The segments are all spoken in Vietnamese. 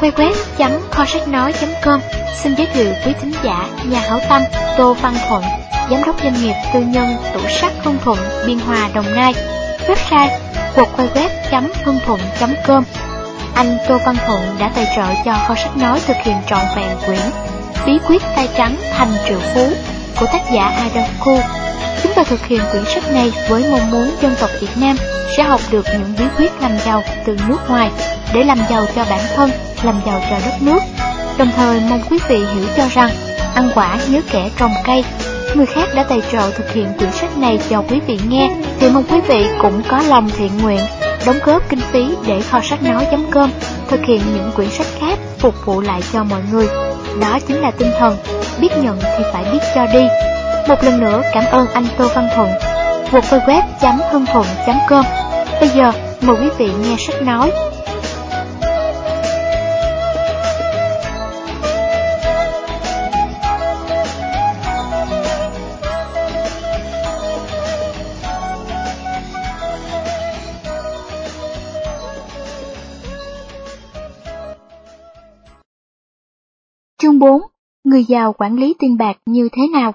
www.kho sách nói.com xin giới thiệu quý thính giả nhà hảo tâm Tô Văn Thuận, giám đốc doanh nghiệp tư nhân tủ sắt Hưng Thuận, Biên Hòa, Đồng Nai. Website www.hưng-thuận.com Anh Tô Văn Thuận đã tài trợ cho kho sách nói thực hiện trọn vẹn quyển Bí quyết tay trắng thành triệu phú của tác giả Adam Khu. Chúng ta thực hiện quyển sách này với mong muốn dân tộc Việt Nam sẽ học được những bí quyết làm giàu từ nước ngoài để làm giàu cho bản thân, làm giàu cho đất nước. Đồng thời mong quý vị hiểu cho rằng, ăn quả nhớ kẻ trồng cây. Người khác đã tài trợ thực hiện quyển sách này cho quý vị nghe, thì mong quý vị cũng có lòng thiện nguyện, đóng góp kinh phí để kho sách nói.com thực hiện những quyển sách khác phục vụ lại cho mọi người. Đó chính là tinh thần, biết nhận thì phải biết cho đi. Một lần nữa cảm ơn anh Tô Văn Thuận. www.hưng thuận.com Bây giờ mời quý vị nghe sách nói Chương 4. Người giàu quản lý tiền bạc như thế nào?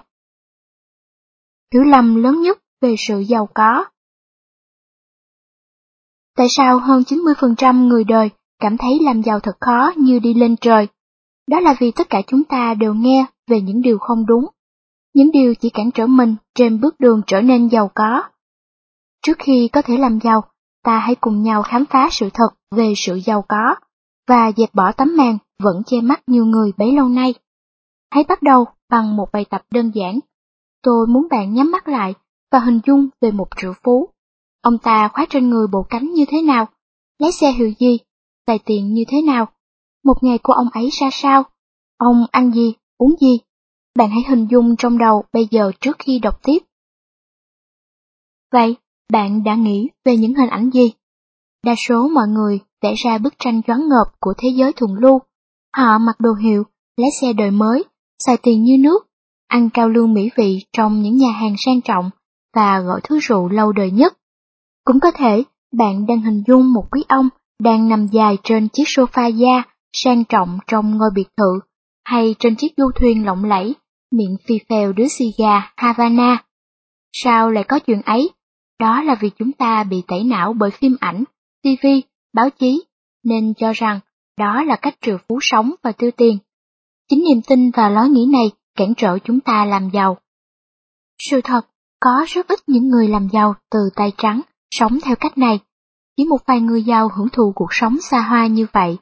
Hiểu lầm lớn nhất về sự giàu có Tại sao hơn 90% người đời cảm thấy làm giàu thật khó như đi lên trời? Đó là vì tất cả chúng ta đều nghe về những điều không đúng, những điều chỉ cản trở mình trên bước đường trở nên giàu có. Trước khi có thể làm giàu, ta hãy cùng nhau khám phá sự thật về sự giàu có và dẹp bỏ tấm màn vẫn che mắt nhiều người bấy lâu nay. Hãy bắt đầu bằng một bài tập đơn giản. Tôi muốn bạn nhắm mắt lại và hình dung về một triệu phú. Ông ta khoác trên người bộ cánh như thế nào? Lái xe hiệu gì? Tài tiền như thế nào? Một ngày của ông ấy ra sao? Ông ăn gì, uống gì? Bạn hãy hình dung trong đầu bây giờ trước khi đọc tiếp. Vậy, bạn đã nghĩ về những hình ảnh gì? Đa số mọi người vẽ ra bức tranh choáng ngợp của thế giới thuần lưu. Họ mặc đồ hiệu, lái xe đời mới, xài tiền như nước, ăn cao lương mỹ vị trong những nhà hàng sang trọng và gọi thứ rượu lâu đời nhất. Cũng có thể bạn đang hình dung một quý ông đang nằm dài trên chiếc sofa da sang trọng trong ngôi biệt thự, hay trên chiếc du thuyền lộng lẫy, miệng phi phèo đứa xì gà Havana. Sao lại có chuyện ấy? Đó là vì chúng ta bị tẩy não bởi phim ảnh, TV, báo chí, nên cho rằng đó là cách trừ phú sống và tiêu tiền. Chính niềm tin và lối nghĩ này cản trở chúng ta làm giàu. Sự thật, có rất ít những người làm giàu từ tay trắng, sống theo cách này. Chỉ một vài người giàu hưởng thụ cuộc sống xa hoa như vậy.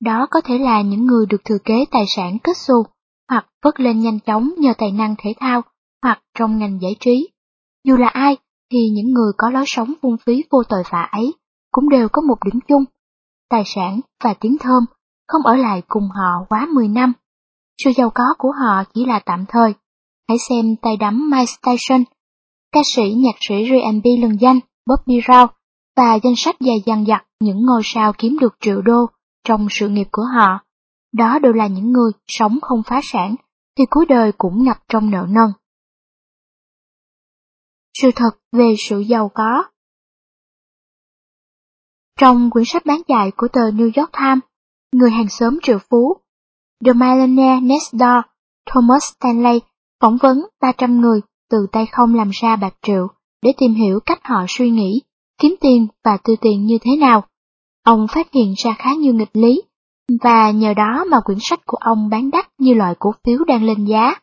Đó có thể là những người được thừa kế tài sản kết xu, hoặc vớt lên nhanh chóng nhờ tài năng thể thao, hoặc trong ngành giải trí. Dù là ai, thì những người có lối sống phung phí vô tội vạ ấy cũng đều có một điểm chung. Tài sản và tiếng thơm không ở lại cùng họ quá 10 năm. Sự giàu có của họ chỉ là tạm thời. Hãy xem tay đắm My Station, ca sĩ nhạc sĩ R&B lừng danh Bobby Rao và danh sách dài dằng dặc những ngôi sao kiếm được triệu đô trong sự nghiệp của họ. Đó đều là những người sống không phá sản, thì cuối đời cũng ngập trong nợ nần. Sự thật về sự giàu có trong quyển sách bán chạy của tờ New York Times, Người hàng xóm triệu phú, The Millionaire Next Door, Thomas Stanley phỏng vấn 300 người từ tay không làm ra bạc triệu để tìm hiểu cách họ suy nghĩ, kiếm tiền và tiêu tiền như thế nào. Ông phát hiện ra khá nhiều nghịch lý, và nhờ đó mà quyển sách của ông bán đắt như loại cổ phiếu đang lên giá.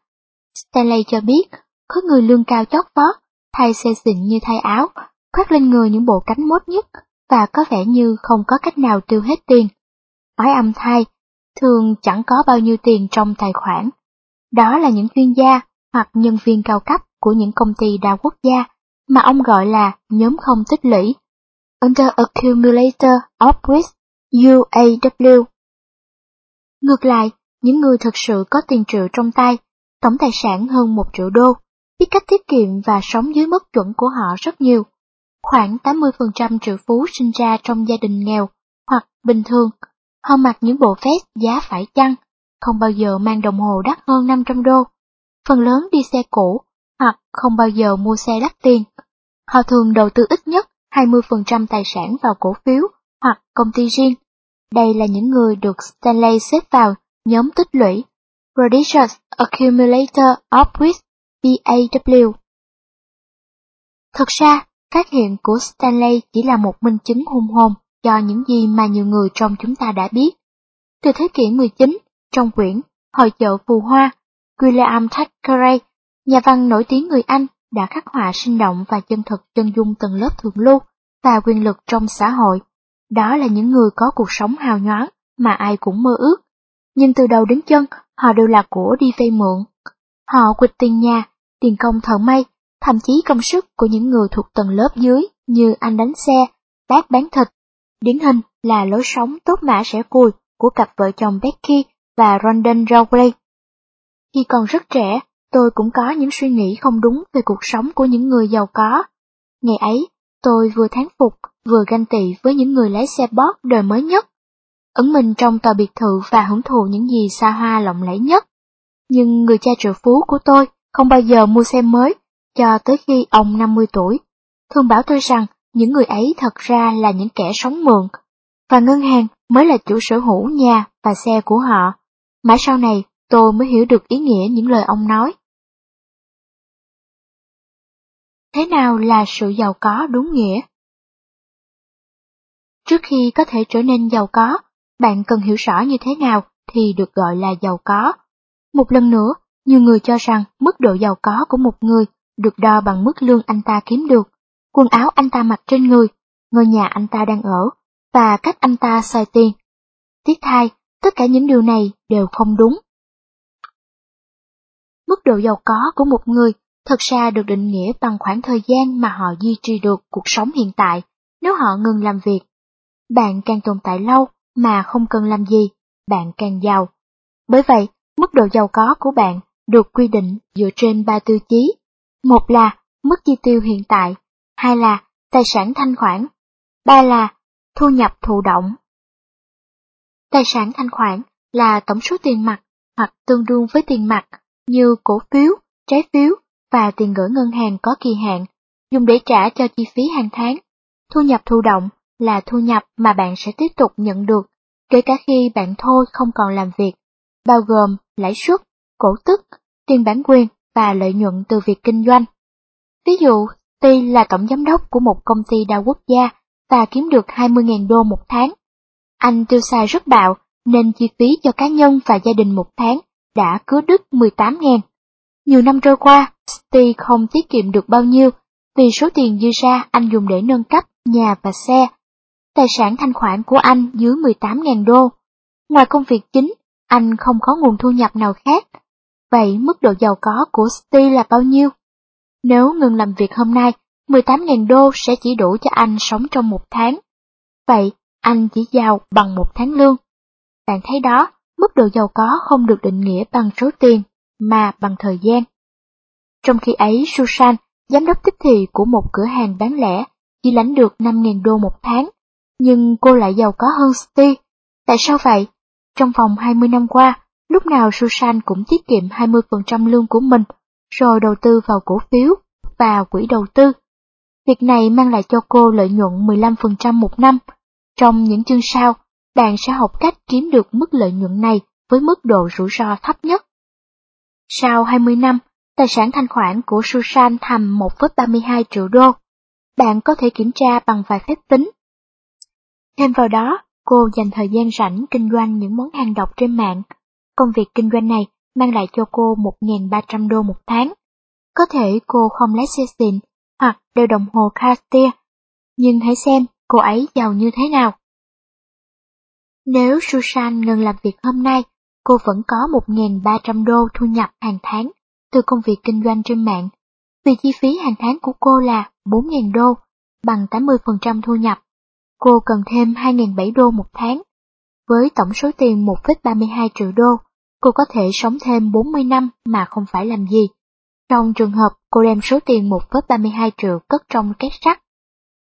Stanley cho biết, có người lương cao chót vót, thay xe xịn như thay áo, khoác lên người những bộ cánh mốt nhất, và có vẻ như không có cách nào tiêu hết tiền. Nói âm thay, thường chẳng có bao nhiêu tiền trong tài khoản. Đó là những chuyên gia hoặc nhân viên cao cấp của những công ty đa quốc gia mà ông gọi là nhóm không tích lũy. Under Accumulator of Risk UAW. Ngược lại, những người thực sự có tiền triệu trong tay, tổng tài sản hơn một triệu đô, biết cách tiết kiệm và sống dưới mức chuẩn của họ rất nhiều. Khoảng 80% triệu phú sinh ra trong gia đình nghèo hoặc bình thường. Họ mặc những bộ vest giá phải chăng, không bao giờ mang đồng hồ đắt hơn 500 đô. Phần lớn đi xe cũ hoặc không bao giờ mua xe đắt tiền. Họ thường đầu tư ít nhất 20% tài sản vào cổ phiếu hoặc công ty riêng. đây là những người được Stanley xếp vào nhóm tích lũy Prodigious Accumulator of Wealth, PAW. Thực ra, phát hiện của Stanley chỉ là một minh chứng hung hồn cho những gì mà nhiều người trong chúng ta đã biết. Từ thế kỷ 19, trong quyển Hội chợ phù hoa, William Thackeray, nhà văn nổi tiếng người Anh đã khắc họa sinh động và chân thực chân dung tầng lớp thượng lưu và quyền lực trong xã hội. Đó là những người có cuộc sống hào nhoáng mà ai cũng mơ ước. Nhưng từ đầu đến chân, họ đều là của đi vay mượn. Họ quỵt tiền nhà, tiền công thợ may, thậm chí công sức của những người thuộc tầng lớp dưới như anh đánh xe, bác bán thịt. Điển hình là lối sống tốt mã rẻ cùi của cặp vợ chồng Becky và Rondon Rowley. Khi còn rất trẻ, tôi cũng có những suy nghĩ không đúng về cuộc sống của những người giàu có. Ngày ấy, tôi vừa thán phục, vừa ganh tị với những người lái xe bót đời mới nhất. Ẩn mình trong tòa biệt thự và hưởng thụ những gì xa hoa lộng lẫy nhất. Nhưng người cha triệu phú của tôi không bao giờ mua xe mới, cho tới khi ông 50 tuổi. Thường bảo tôi rằng những người ấy thật ra là những kẻ sống mượn, và ngân hàng mới là chủ sở hữu nhà và xe của họ. Mãi sau này, tôi mới hiểu được ý nghĩa những lời ông nói. Thế nào là sự giàu có đúng nghĩa? Trước khi có thể trở nên giàu có, bạn cần hiểu rõ như thế nào thì được gọi là giàu có. Một lần nữa, nhiều người cho rằng mức độ giàu có của một người được đo bằng mức lương anh ta kiếm được, quần áo anh ta mặc trên người, ngôi nhà anh ta đang ở, và cách anh ta xài tiền. Tiếc thay, tất cả những điều này đều không đúng. Mức độ giàu có của một người thật ra được định nghĩa bằng khoảng thời gian mà họ duy trì được cuộc sống hiện tại nếu họ ngừng làm việc. Bạn càng tồn tại lâu mà không cần làm gì, bạn càng giàu. Bởi vậy, mức độ giàu có của bạn được quy định dựa trên ba tiêu chí. Một là mức chi tiêu hiện tại, hai là tài sản thanh khoản, ba là thu nhập thụ động. Tài sản thanh khoản là tổng số tiền mặt hoặc tương đương với tiền mặt như cổ phiếu, trái phiếu và tiền gửi ngân hàng có kỳ hạn, dùng để trả cho chi phí hàng tháng. Thu nhập thụ động là thu nhập mà bạn sẽ tiếp tục nhận được, kể cả khi bạn thôi không còn làm việc, bao gồm lãi suất, cổ tức, tiền bản quyền và lợi nhuận từ việc kinh doanh. Ví dụ, Ti là tổng giám đốc của một công ty đa quốc gia và kiếm được 20.000 đô một tháng. Anh tiêu xài rất bạo nên chi phí cho cá nhân và gia đình một tháng đã cứ đứt 18.000. Nhiều năm trôi qua, Ti không tiết kiệm được bao nhiêu vì số tiền dư ra anh dùng để nâng cấp nhà và xe. Tài sản thanh khoản của anh dưới 18.000 đô. Ngoài công việc chính, anh không có nguồn thu nhập nào khác. Vậy mức độ giàu có của Steve là bao nhiêu? Nếu ngừng làm việc hôm nay, 18.000 đô sẽ chỉ đủ cho anh sống trong một tháng. Vậy, anh chỉ giàu bằng một tháng lương. Bạn thấy đó, mức độ giàu có không được định nghĩa bằng số tiền, mà bằng thời gian. Trong khi ấy, Susan, giám đốc tiếp thị của một cửa hàng bán lẻ, chỉ lãnh được 5.000 đô một tháng, nhưng cô lại giàu có hơn Steve. Tại sao vậy? Trong vòng 20 năm qua, lúc nào Susan cũng tiết kiệm 20% lương của mình, rồi đầu tư vào cổ phiếu và quỹ đầu tư. Việc này mang lại cho cô lợi nhuận 15% một năm. Trong những chương sau, bạn sẽ học cách kiếm được mức lợi nhuận này với mức độ rủi ro thấp nhất. Sau 20 năm, tài sản thanh khoản của Susan thầm 1,32 triệu đô. Bạn có thể kiểm tra bằng vài phép tính. Thêm vào đó, cô dành thời gian rảnh kinh doanh những món hàng độc trên mạng. Công việc kinh doanh này mang lại cho cô 1.300 đô một tháng. Có thể cô không lái xe xịn hoặc đeo đồng hồ Cartier, nhưng hãy xem cô ấy giàu như thế nào. Nếu Susan ngừng làm việc hôm nay, cô vẫn có 1.300 đô thu nhập hàng tháng từ công việc kinh doanh trên mạng, vì chi phí hàng tháng của cô là 4.000 đô, bằng 80% thu nhập. Cô cần thêm 2.700 đô một tháng. Với tổng số tiền 1,32 triệu đô, cô có thể sống thêm 40 năm mà không phải làm gì. Trong trường hợp cô đem số tiền 1,32 triệu cất trong két sắt.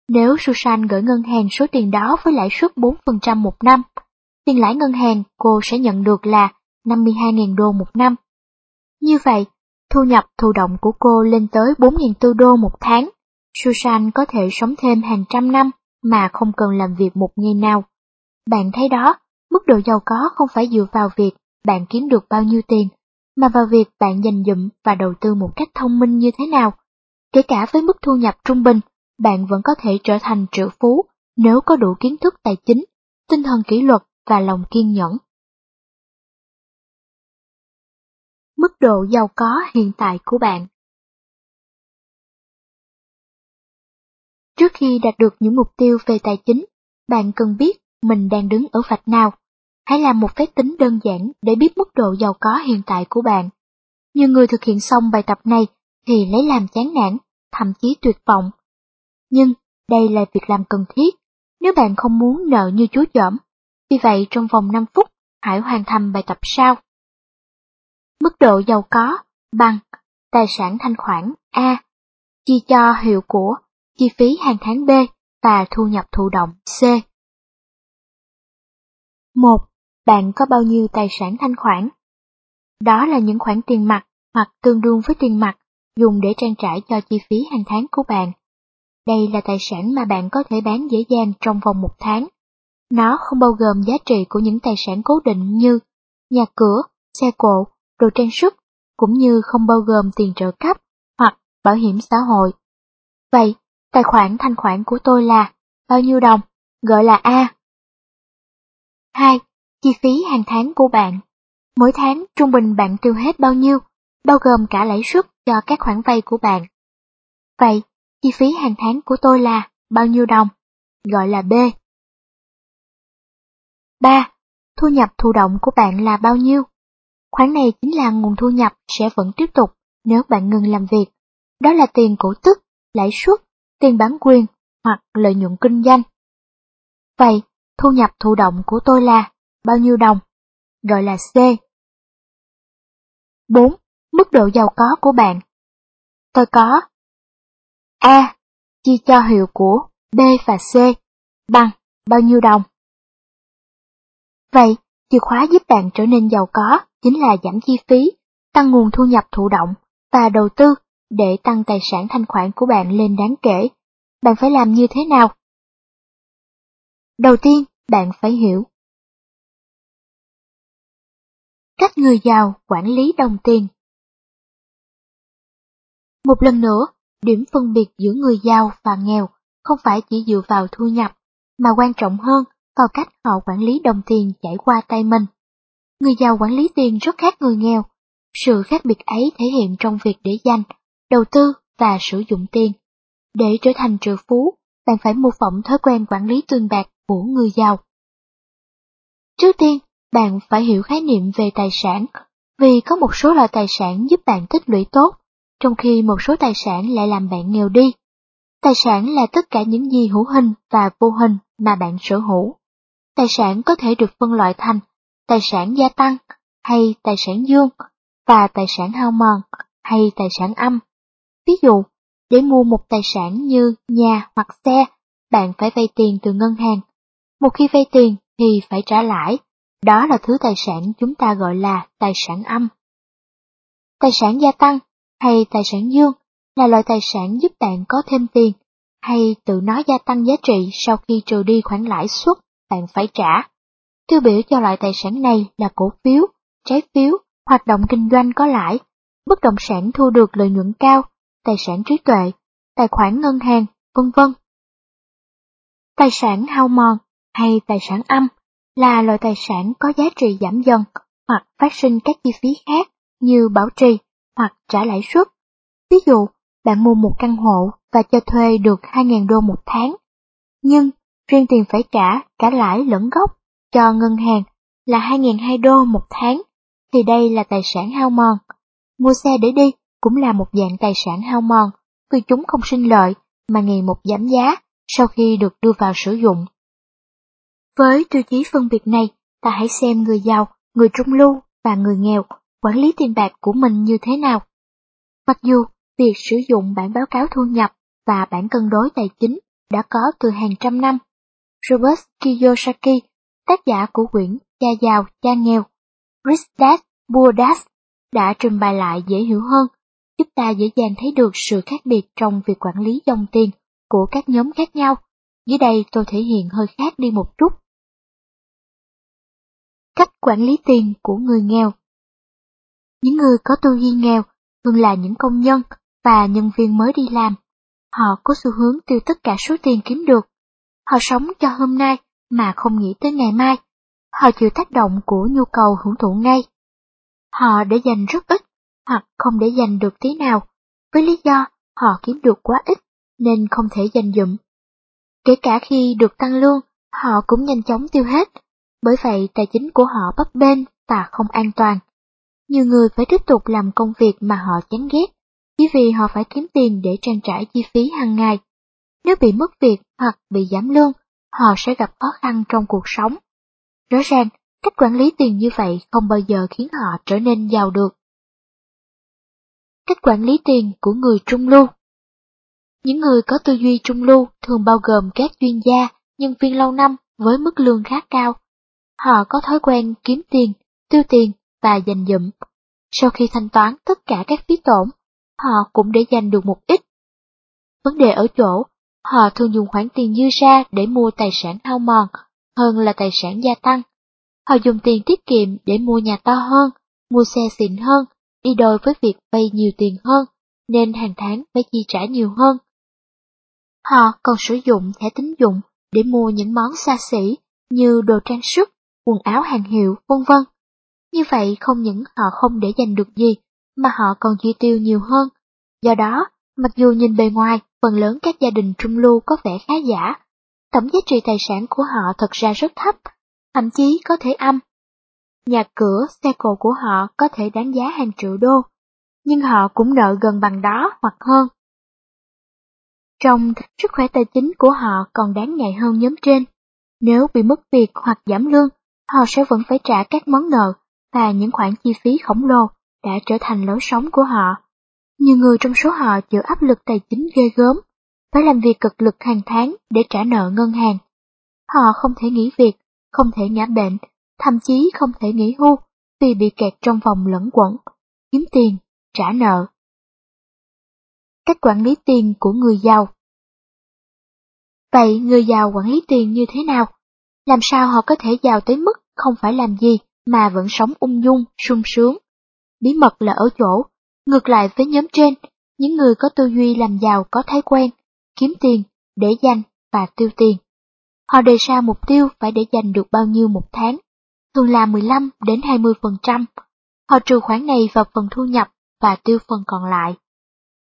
Nếu Susan gửi ngân hàng số tiền đó với lãi suất 4% một năm, tiền lãi ngân hàng cô sẽ nhận được là 52.000 đô một năm. Như vậy, thu nhập thụ động của cô lên tới 4.400 đô một tháng. Susan có thể sống thêm hàng trăm năm mà không cần làm việc một ngày nào. Bạn thấy đó, mức độ giàu có không phải dựa vào việc bạn kiếm được bao nhiêu tiền, mà vào việc bạn dành dụm và đầu tư một cách thông minh như thế nào. Kể cả với mức thu nhập trung bình, bạn vẫn có thể trở thành triệu phú nếu có đủ kiến thức tài chính, tinh thần kỷ luật và lòng kiên nhẫn. Mức độ giàu có hiện tại của bạn Trước khi đạt được những mục tiêu về tài chính, bạn cần biết mình đang đứng ở vạch nào. Hãy làm một phép tính đơn giản để biết mức độ giàu có hiện tại của bạn. Nhiều người thực hiện xong bài tập này thì lấy làm chán nản, thậm chí tuyệt vọng. Nhưng đây là việc làm cần thiết nếu bạn không muốn nợ như chúa chỏm. Vì vậy trong vòng 5 phút, hãy hoàn thành bài tập sau. Mức độ giàu có bằng tài sản thanh khoản A, chia cho hiệu của, chi phí hàng tháng B và thu nhập thụ động C. 1. Bạn có bao nhiêu tài sản thanh khoản? Đó là những khoản tiền mặt hoặc tương đương với tiền mặt dùng để trang trải cho chi phí hàng tháng của bạn. Đây là tài sản mà bạn có thể bán dễ dàng trong vòng một tháng. Nó không bao gồm giá trị của những tài sản cố định như nhà cửa, xe cộ, đồ trang sức, cũng như không bao gồm tiền trợ cấp hoặc bảo hiểm xã hội. Vậy, tài khoản thanh khoản của tôi là bao nhiêu đồng? Gọi là A. 2. Chi phí hàng tháng của bạn. Mỗi tháng trung bình bạn tiêu hết bao nhiêu, bao gồm cả lãi suất cho các khoản vay của bạn. Vậy, chi phí hàng tháng của tôi là bao nhiêu đồng? Gọi là B. 3. Thu nhập thụ động của bạn là bao nhiêu? Khoản này chính là nguồn thu nhập sẽ vẫn tiếp tục nếu bạn ngừng làm việc. Đó là tiền cổ tức, lãi suất, tiền bán quyền hoặc lợi nhuận kinh doanh. Vậy, thu nhập thụ động của tôi là bao nhiêu đồng? Gọi là C. 4. Mức độ giàu có của bạn. Tôi có A. Chia cho hiệu của B và C bằng bao nhiêu đồng? Vậy, chìa khóa giúp bạn trở nên giàu có chính là giảm chi phí, tăng nguồn thu nhập thụ động và đầu tư để tăng tài sản thanh khoản của bạn lên đáng kể. Bạn phải làm như thế nào? Đầu tiên, bạn phải hiểu. Cách người giàu quản lý đồng tiền Một lần nữa, điểm phân biệt giữa người giàu và nghèo không phải chỉ dựa vào thu nhập, mà quan trọng hơn vào cách họ quản lý đồng tiền chảy qua tay mình. Người giàu quản lý tiền rất khác người nghèo. Sự khác biệt ấy thể hiện trong việc để dành, đầu tư và sử dụng tiền. Để trở thành triệu phú, bạn phải mô phỏng thói quen quản lý tiền bạc của người giàu. Trước tiên, bạn phải hiểu khái niệm về tài sản, vì có một số loại tài sản giúp bạn tích lũy tốt, trong khi một số tài sản lại làm bạn nghèo đi. Tài sản là tất cả những gì hữu hình và vô hình mà bạn sở hữu. Tài sản có thể được phân loại thành tài sản gia tăng hay tài sản dương và tài sản hao mòn hay tài sản âm. Ví dụ, để mua một tài sản như nhà hoặc xe, bạn phải vay tiền từ ngân hàng. Một khi vay tiền thì phải trả lãi, đó là thứ tài sản chúng ta gọi là tài sản âm. Tài sản gia tăng hay tài sản dương là loại tài sản giúp bạn có thêm tiền, hay tự nó gia tăng giá trị sau khi trừ đi khoản lãi suất bạn phải trả. Tiêu biểu cho loại tài sản này là cổ phiếu, trái phiếu, hoạt động kinh doanh có lãi, bất động sản thu được lợi nhuận cao, tài sản trí tuệ, tài khoản ngân hàng, vân vân. Tài sản hao mòn hay tài sản âm là loại tài sản có giá trị giảm dần hoặc phát sinh các chi phí khác như bảo trì hoặc trả lãi suất. Ví dụ, bạn mua một căn hộ và cho thuê được 2.000 đô một tháng, nhưng riêng tiền phải trả cả lãi lẫn gốc cho ngân hàng là 2.200 đô một tháng, thì đây là tài sản hao mòn. Mua xe để đi cũng là một dạng tài sản hao mòn, vì chúng không sinh lợi mà ngày một giảm giá sau khi được đưa vào sử dụng. Với tiêu chí phân biệt này, ta hãy xem người giàu, người trung lưu và người nghèo quản lý tiền bạc của mình như thế nào. Mặc dù việc sử dụng bản báo cáo thu nhập và bản cân đối tài chính đã có từ hàng trăm năm, Robert Kiyosaki tác giả của quyển Cha giàu, cha nghèo, Rich Dad, Poor Dad, đã trình bày lại dễ hiểu hơn, giúp ta dễ dàng thấy được sự khác biệt trong việc quản lý dòng tiền của các nhóm khác nhau. Dưới đây tôi thể hiện hơi khác đi một chút. Cách quản lý tiền của người nghèo Những người có tư duy nghèo thường là những công nhân và nhân viên mới đi làm. Họ có xu hướng tiêu tất cả số tiền kiếm được. Họ sống cho hôm nay mà không nghĩ tới ngày mai. Họ chịu tác động của nhu cầu hưởng thụ ngay. Họ để dành rất ít hoặc không để dành được tí nào, với lý do họ kiếm được quá ít nên không thể dành dụm. Kể cả khi được tăng lương, họ cũng nhanh chóng tiêu hết, bởi vậy tài chính của họ bấp bênh và không an toàn. Nhiều người phải tiếp tục làm công việc mà họ chán ghét, chỉ vì họ phải kiếm tiền để trang trải chi phí hàng ngày. Nếu bị mất việc hoặc bị giảm lương, họ sẽ gặp khó khăn trong cuộc sống. Rõ ràng, cách quản lý tiền như vậy không bao giờ khiến họ trở nên giàu được. Cách quản lý tiền của người trung lưu Những người có tư duy trung lưu thường bao gồm các chuyên gia, nhân viên lâu năm với mức lương khá cao. Họ có thói quen kiếm tiền, tiêu tiền và dành dụm. Sau khi thanh toán tất cả các phí tổn, họ cũng để dành được một ít. Vấn đề ở chỗ, họ thường dùng khoản tiền dư ra để mua tài sản hao mòn hơn là tài sản gia tăng. Họ dùng tiền tiết kiệm để mua nhà to hơn, mua xe xịn hơn, đi đôi với việc vay nhiều tiền hơn, nên hàng tháng phải chi trả nhiều hơn. Họ còn sử dụng thẻ tín dụng để mua những món xa xỉ như đồ trang sức, quần áo hàng hiệu, vân vân. Như vậy không những họ không để dành được gì, mà họ còn chi tiêu nhiều hơn. Do đó, mặc dù nhìn bề ngoài, phần lớn các gia đình trung lưu có vẻ khá giả, tổng giá trị tài sản của họ thật ra rất thấp, thậm chí có thể âm. Nhà cửa, xe cộ của họ có thể đáng giá hàng triệu đô, nhưng họ cũng nợ gần bằng đó hoặc hơn. Trong sức khỏe tài chính của họ còn đáng ngại hơn nhóm trên. Nếu bị mất việc hoặc giảm lương, họ sẽ vẫn phải trả các món nợ và những khoản chi phí khổng lồ đã trở thành lối sống của họ. Nhiều người trong số họ chịu áp lực tài chính ghê gớm, phải làm việc cực lực hàng tháng để trả nợ ngân hàng. Họ không thể nghỉ việc, không thể ngã bệnh, thậm chí không thể nghỉ hưu vì bị kẹt trong vòng lẫn quẩn, kiếm tiền, trả nợ. Cách quản lý tiền của người giàu Vậy người giàu quản lý tiền như thế nào? Làm sao họ có thể giàu tới mức không phải làm gì mà vẫn sống ung dung, sung sướng? Bí mật là ở chỗ, ngược lại với nhóm trên, những người có tư duy làm giàu có thói quen, kiếm tiền, để dành và tiêu tiền. Họ đề ra mục tiêu phải để dành được bao nhiêu một tháng, thường là 15 đến 20%. Họ trừ khoản này vào phần thu nhập và tiêu phần còn lại.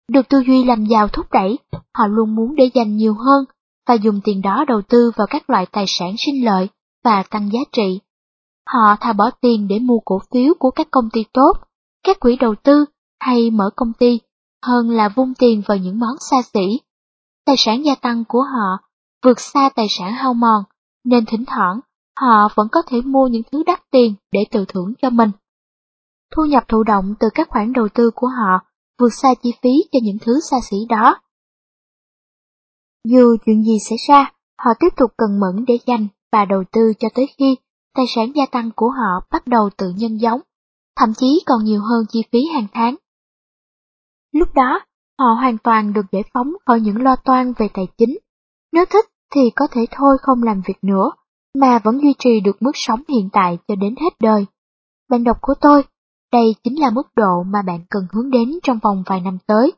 Được tư duy làm giàu thúc đẩy, họ luôn muốn để dành nhiều hơn và dùng tiền đó đầu tư vào các loại tài sản sinh lợi và tăng giá trị. Họ thà bỏ tiền để mua cổ phiếu của các công ty tốt, các quỹ đầu tư hay mở công ty hơn là vung tiền vào những món xa xỉ. Tài sản gia tăng của họ vượt xa tài sản hao mòn, nên thỉnh thoảng họ vẫn có thể mua những thứ đắt tiền để tự thưởng cho mình. Thu nhập thụ động từ các khoản đầu tư của họ vượt xa chi phí cho những thứ xa xỉ đó. Dù chuyện gì xảy ra, họ tiếp tục cần mẫn để dành và đầu tư cho tới khi tài sản gia tăng của họ bắt đầu tự nhân giống, thậm chí còn nhiều hơn chi phí hàng tháng. Lúc đó, họ hoàn toàn được giải phóng khỏi những lo toan về tài chính. Nếu thích thì có thể thôi không làm việc nữa, mà vẫn duy trì được mức sống hiện tại cho đến hết đời. Bạn đọc của tôi, đây chính là mức độ mà bạn cần hướng đến trong vòng vài năm tới.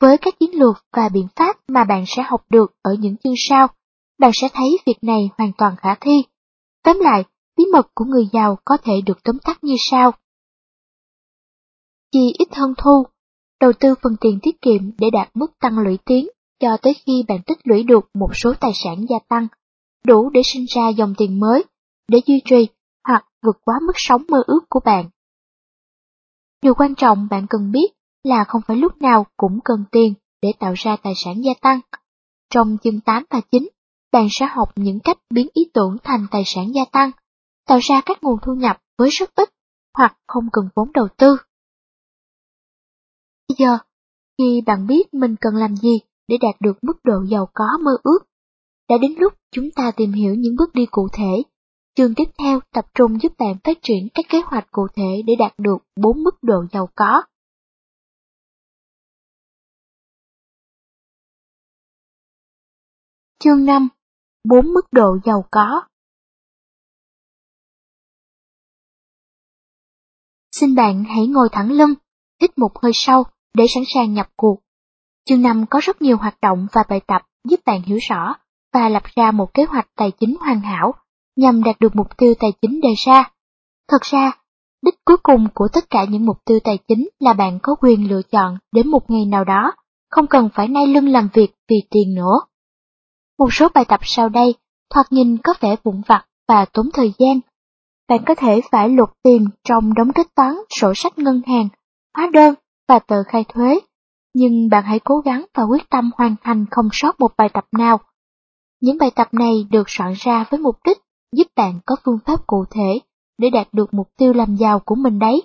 Với các chiến lược và biện pháp mà bạn sẽ học được ở những chương sau, bạn sẽ thấy việc này hoàn toàn khả thi. Tóm lại, bí mật của người giàu có thể được tóm tắt như sau. Chi ít hơn thu, đầu tư phần tiền tiết kiệm để đạt mức tăng lũy tiến cho tới khi bạn tích lũy được một số tài sản gia tăng, đủ để sinh ra dòng tiền mới, để duy trì hoặc vượt quá mức sống mơ ước của bạn. Điều quan trọng bạn cần biết là không phải lúc nào cũng cần tiền để tạo ra tài sản gia tăng. Trong chương 8 và 9, bạn sẽ học những cách biến ý tưởng thành tài sản gia tăng, tạo ra các nguồn thu nhập với rất ít hoặc không cần vốn đầu tư. Bây giờ, khi bạn biết mình cần làm gì để đạt được mức độ giàu có mơ ước, đã đến lúc chúng ta tìm hiểu những bước đi cụ thể. Chương tiếp theo tập trung giúp bạn phát triển các kế hoạch cụ thể để đạt được 4 mức độ giàu có. Chương 5 4 mức độ giàu có Xin bạn hãy ngồi thẳng lưng, hít một hơi sâu để sẵn sàng nhập cuộc. Chương 5 có rất nhiều hoạt động và bài tập giúp bạn hiểu rõ và lập ra một kế hoạch tài chính hoàn hảo nhằm đạt được mục tiêu tài chính đề ra. Thật ra, đích cuối cùng của tất cả những mục tiêu tài chính là bạn có quyền lựa chọn đến một ngày nào đó, không cần phải nay lưng làm việc vì tiền nữa. Một số bài tập sau đây thoạt nhìn có vẻ vụn vặt và tốn thời gian. Bạn có thể phải lục tìm trong đống kết toán, sổ sách ngân hàng, hóa đơn và tờ khai thuế, nhưng bạn hãy cố gắng và quyết tâm hoàn thành không sót một bài tập nào. Những bài tập này được soạn ra với mục đích giúp bạn có phương pháp cụ thể để đạt được mục tiêu làm giàu của mình đấy.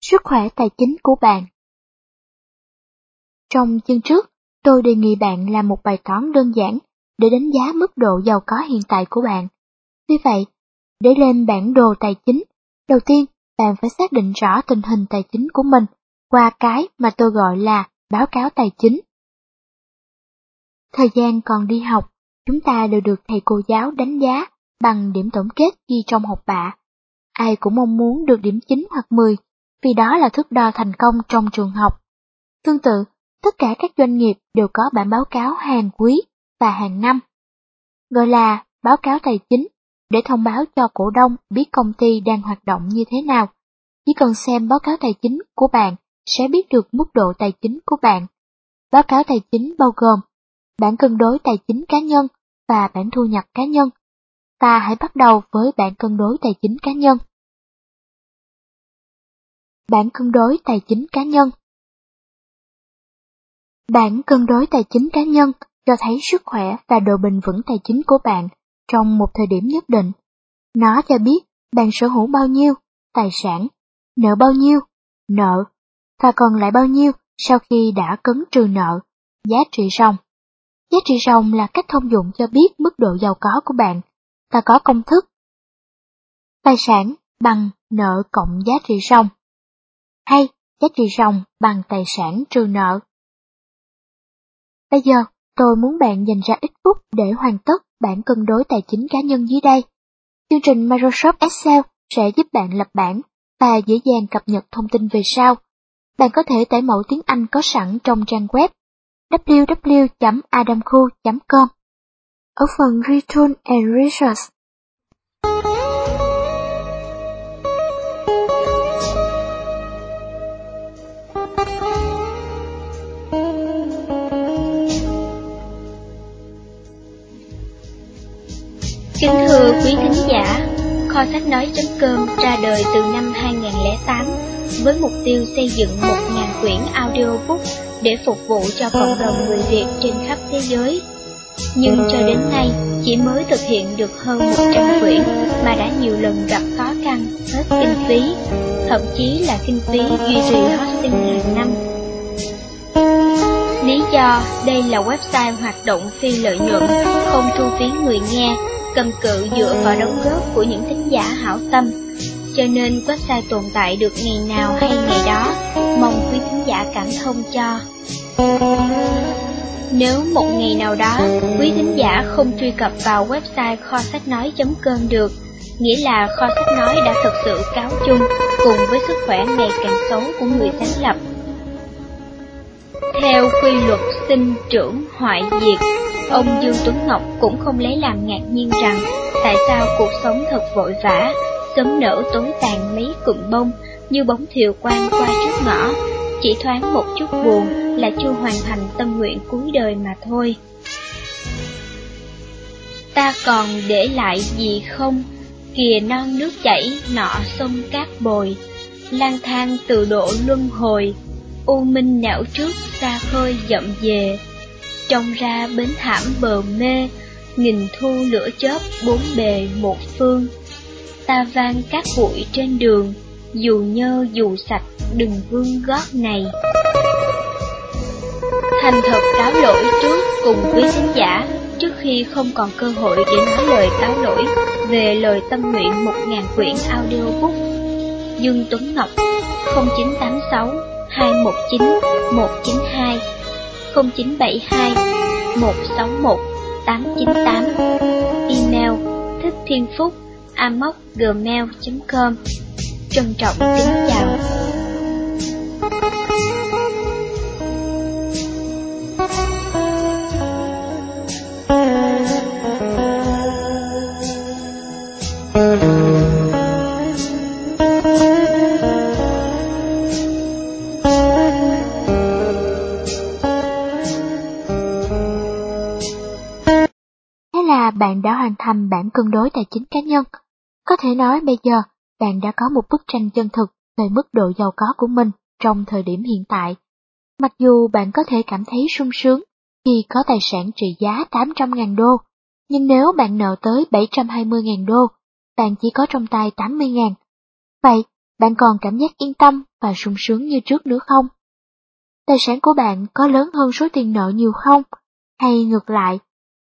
Sức khỏe tài chính của bạn Trong chương trước, tôi đề nghị bạn làm một bài toán đơn giản để đánh giá mức độ giàu có hiện tại của bạn. Vì vậy, để lên bản đồ tài chính, đầu tiên bạn phải xác định rõ tình hình tài chính của mình qua cái mà tôi gọi là báo cáo tài chính. Thời gian còn đi học, chúng ta đều được thầy cô giáo đánh giá bằng điểm tổng kết ghi trong học bạ. Ai cũng mong muốn được điểm 9 hoặc 10, vì đó là thước đo thành công trong trường học. Tương tự, tất cả các doanh nghiệp đều có bản báo cáo hàng quý và hàng năm, gọi là báo cáo tài chính, để thông báo cho cổ đông biết công ty đang hoạt động như thế nào. Chỉ cần xem báo cáo tài chính của bạn sẽ biết được mức độ tài chính của bạn. Báo cáo tài chính bao gồm bản cân đối tài chính cá nhân và bản thu nhập cá nhân. Ta hãy bắt đầu với bản cân đối tài chính cá nhân. Bản cân đối tài chính cá nhân Bản cân đối tài chính cá nhân cho thấy sức khỏe và độ bền vững tài chính của bạn trong một thời điểm nhất định. Nó cho biết bạn sở hữu bao nhiêu tài sản, nợ bao nhiêu, nợ, và còn lại bao nhiêu sau khi đã cấn trừ nợ, giá trị ròng. Giá trị ròng là cách thông dụng cho biết mức độ giàu có của bạn. Ta có công thức. Tài sản bằng nợ cộng giá trị ròng. Hay giá trị ròng bằng tài sản trừ nợ. Bây giờ, tôi muốn bạn dành ra ít phút để hoàn tất bản cân đối tài chính cá nhân dưới đây. Chương trình Microsoft Excel sẽ giúp bạn lập bản và dễ dàng cập nhật thông tin về sau. Bạn có thể tải mẫu tiếng Anh có sẵn trong trang web www.adamku.com. Ở phần Return and Research, Kính thưa quý thính giả, kho sách nói.com ra đời từ năm 2008 với mục tiêu xây dựng 1.000 quyển audiobook để phục vụ cho cộng đồng người Việt trên khắp thế giới. Nhưng cho đến nay, chỉ mới thực hiện được hơn 100 quyển mà đã nhiều lần gặp khó khăn, hết kinh phí, thậm chí là kinh phí duy trì hosting hàng năm. Lý do đây là website hoạt động phi lợi nhuận, không thu phí người nghe, cầm cự dựa vào đóng góp của những thính giả hảo tâm cho nên website tồn tại được ngày nào hay ngày đó, mong quý thính giả cảm thông cho. Nếu một ngày nào đó, quý thính giả không truy cập vào website kho sách nói.com được, nghĩa là kho sách nói đã thực sự cáo chung cùng với sức khỏe ngày càng xấu của người sáng lập. Theo quy luật sinh trưởng hoại diệt, ông Dương Tuấn Ngọc cũng không lấy làm ngạc nhiên rằng tại sao cuộc sống thật vội vã, sớm nở tối tàn mấy cụm bông như bóng thiều quang qua trước ngõ, chỉ thoáng một chút buồn là chưa hoàn thành tâm nguyện cuối đời mà thôi. Ta còn để lại gì không? Kìa non nước chảy, nọ sông cát bồi, lang thang từ độ luân hồi, u minh nẻo trước xa khơi dậm về, trông ra bến thảm bờ mê, nghìn thu lửa chớp bốn bề một phương ta vang các bụi trên đường, dù nhơ dù sạch đừng vương gót này. Thành thật cáo lỗi trước cùng quý khán giả trước khi không còn cơ hội để nói lời cáo lỗi về lời tâm nguyện một ngàn quyển audiobook. Dương Tuấn Ngọc 0986 219 192 0972 161 898 Email thích thiên phúc amocgmail.com Trân trọng kính chào Thank you. Bạn đã hoàn thành bản cân đối tài chính cá nhân. Có thể nói bây giờ, bạn đã có một bức tranh chân thực về mức độ giàu có của mình trong thời điểm hiện tại. Mặc dù bạn có thể cảm thấy sung sướng khi có tài sản trị giá 800.000 đô, nhưng nếu bạn nợ tới 720.000 đô, bạn chỉ có trong tay 80.000. Vậy, bạn còn cảm giác yên tâm và sung sướng như trước nữa không? Tài sản của bạn có lớn hơn số tiền nợ nhiều không? Hay ngược lại,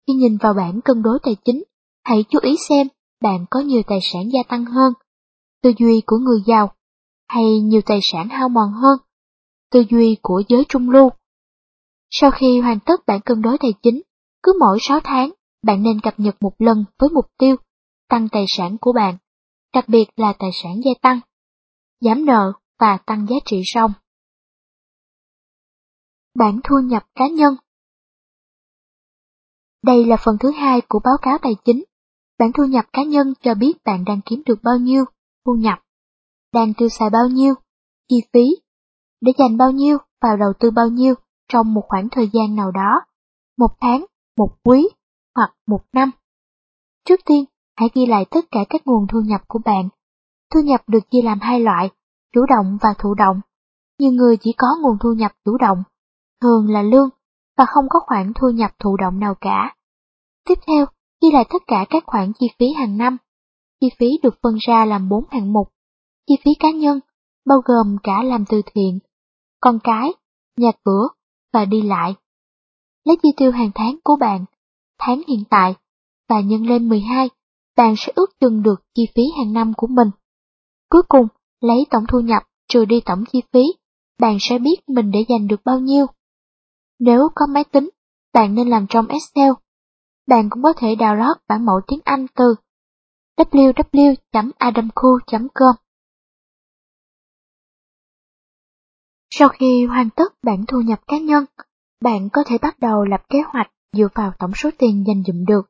khi nhìn vào bảng cân đối tài chính, hãy chú ý xem bạn có nhiều tài sản gia tăng hơn, tư duy của người giàu, hay nhiều tài sản hao mòn hơn, tư duy của giới trung lưu. Sau khi hoàn tất bảng cân đối tài chính, cứ mỗi 6 tháng, bạn nên cập nhật một lần với mục tiêu tăng tài sản của bạn, đặc biệt là tài sản gia tăng, giảm nợ và tăng giá trị ròng. Bản thu nhập cá nhân đây là phần thứ hai của báo cáo tài chính. Bản thu nhập cá nhân cho biết bạn đang kiếm được bao nhiêu, thu nhập, đang tiêu xài bao nhiêu, chi phí, để dành bao nhiêu vào đầu tư bao nhiêu trong một khoảng thời gian nào đó, một tháng, một quý hoặc một năm. Trước tiên, hãy ghi lại tất cả các nguồn thu nhập của bạn. Thu nhập được chia làm hai loại, chủ động và thụ động. Nhiều người chỉ có nguồn thu nhập chủ động, thường là lương và không có khoản thu nhập thụ động nào cả. Tiếp theo, ghi lại tất cả các khoản chi phí hàng năm. Chi phí được phân ra làm 4 hạng mục. Chi phí cá nhân, bao gồm cả làm từ thiện, con cái, nhà cửa và đi lại. Lấy chi tiêu hàng tháng của bạn, tháng hiện tại, và nhân lên 12, bạn sẽ ước chừng được chi phí hàng năm của mình. Cuối cùng, lấy tổng thu nhập trừ đi tổng chi phí, bạn sẽ biết mình để dành được bao nhiêu. Nếu có máy tính, bạn nên làm trong Excel. Bạn cũng có thể download bản mẫu tiếng Anh từ www.adamcool.com. Sau khi hoàn tất bản thu nhập cá nhân, bạn có thể bắt đầu lập kế hoạch dựa vào tổng số tiền dành dụm được.